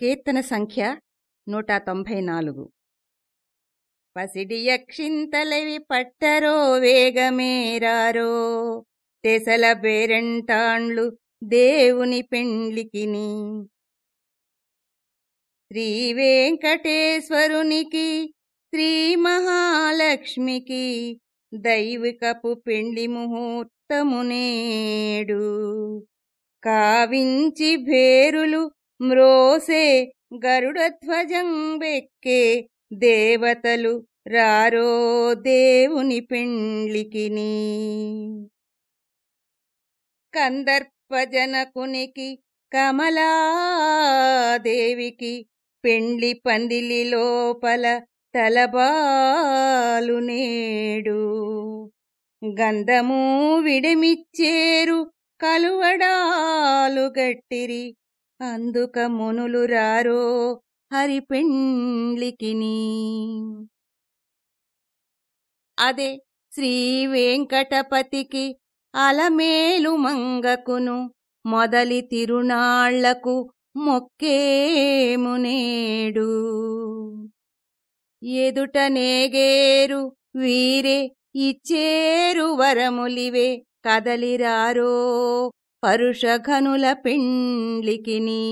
కీర్తన సంఖ్య నూట తొంభై నాలుగు. పసిడియ క్షింతలవి పట్టరో వేగమేరారో తెసల పేరెంటాండ్లు దేవుని పెండ్లికిని. శ్రీ వెంకటేశ్వరునికి శ్రీ మహాలక్ష్మికి దైవికపు పెండ్లి ముహూర్తమునేడు కావించి భేరులు మ్రోసే గరుడధ్వజంబెక్కే దేవతలు రారో దేవుని పెండ్లికిని. కందర్పజనకునికి కమలాదేవికి పెండ్లి పందిలి లోపల తలబాలు నేడు. గంధము విడమిచ్చేరు కలువడాలు గట్టిరి అందుక మునులు రారో హరిపెండ్లికిని అదే శ్రీ వెంకటపతికి అలమేలు మంగకును మొదలి తిరునాళ్ళకు మొక్కేమునేడు. ఎదుట నేగేరు వీరే ఇచ్చేరు వరములివే కదలిరారో పరుషఘనుల పెండ్లికిని